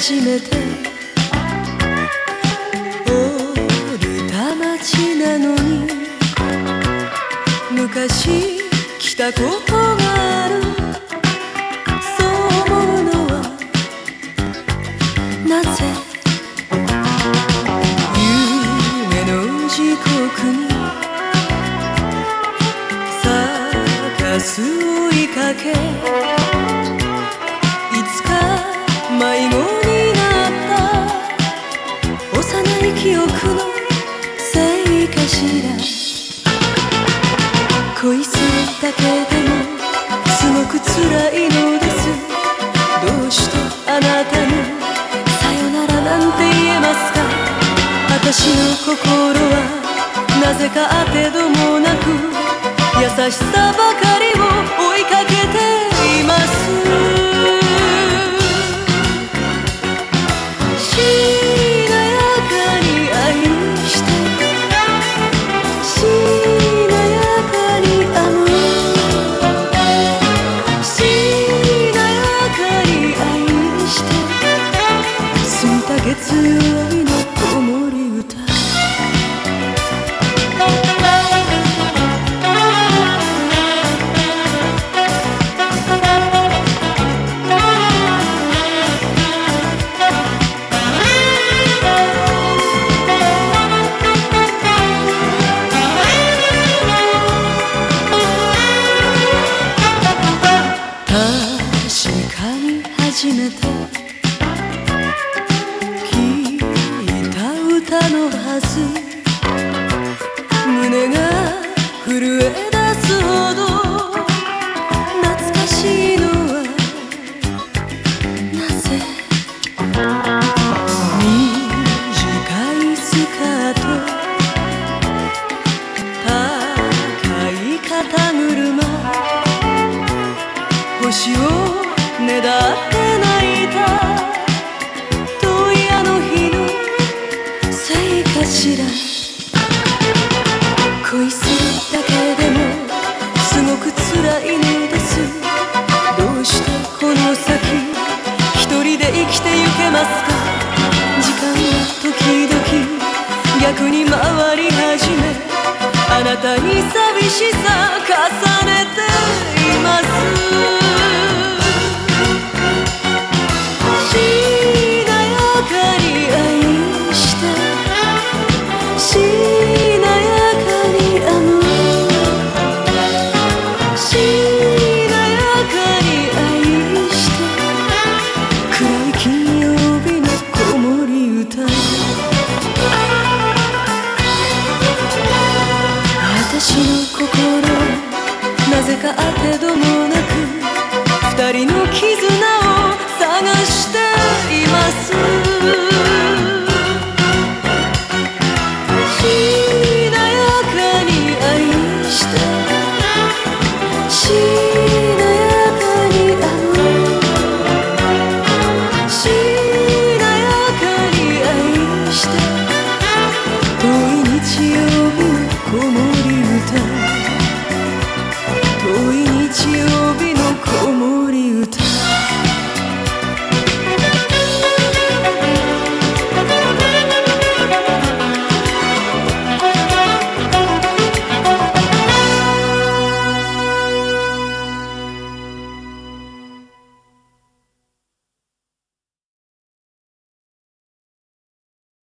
初めて降りた街なのに。昔来たことがあるそう思うのはなぜ？夢の時刻に。咲かす追いかけ。いつか迷子記憶のせいかしら。恋するだけでもすごく辛いのです。どうしてあなたにさよならなんて言えますか？私の心はなぜかあてどもなく優しさばかりを追いかけて to のはず。胸が震え出すほど。懐かしいのはなぜ？短いスカート。高い肩車。星をねだって泣いた。しら恋するだけでもすごく辛いのです。どうしてこの先一人で生きてゆけますか？時間が時々逆に回り始め。あなたに寂しさ重ねています。私の心なぜかあてどもなく二人の絆